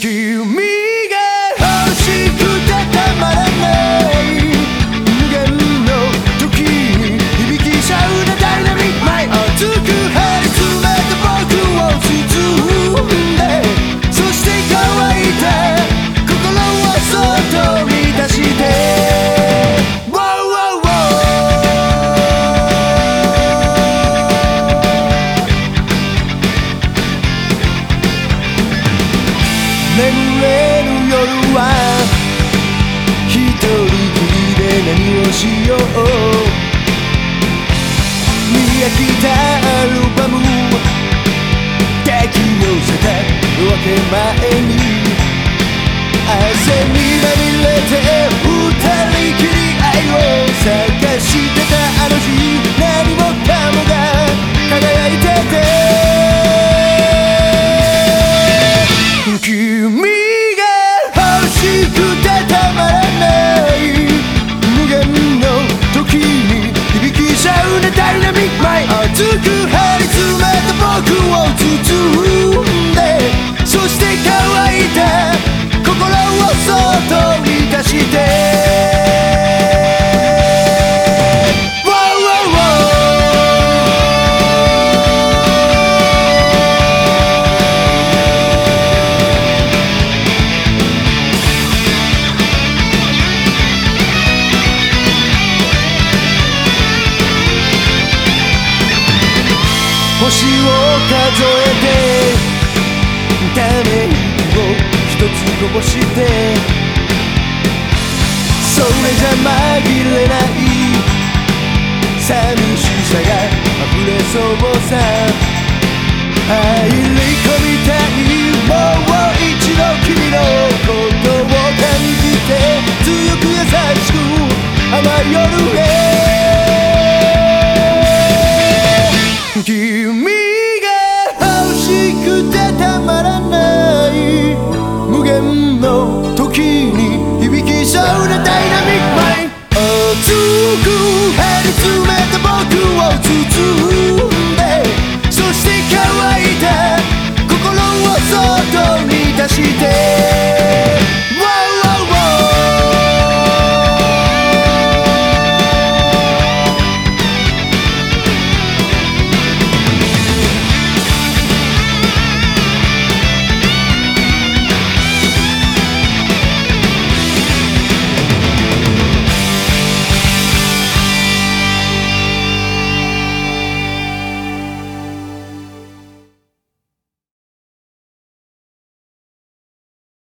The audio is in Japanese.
Give me 眠れる夜は一人きりで何をしよう見飽きたアルバム書き寄せた分け前に汗にまみれて二人きり愛を探してたあの日星を数えてため息を一つこぼしてそれじゃ紛れない寂しさが溢れそうさ入り込みたいもう一度君のことを感じて強く優しく甘い夜へ